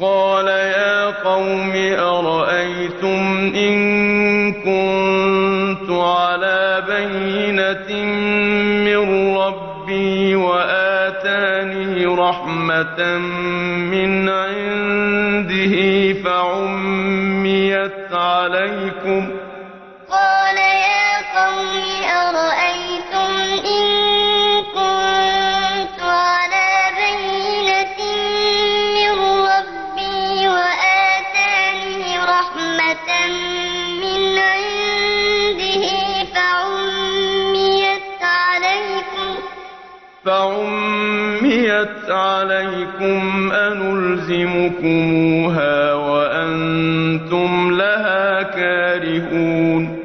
قَالَ يَا قَوْمِ أَرَأَيْتُمْ إِن كُنتُ عَلَىٰ بَيِّنَةٍ مِّن رَّبِّي وَآتَانِي رَحْمَةً مِّنْ عِندِهِ فَعُمِّيَتْ عَلَيْكُمْ؟ رحمة من عنده فعميت عليكم فعميت عليكم أنلزمكموها وأنتم لها كارهون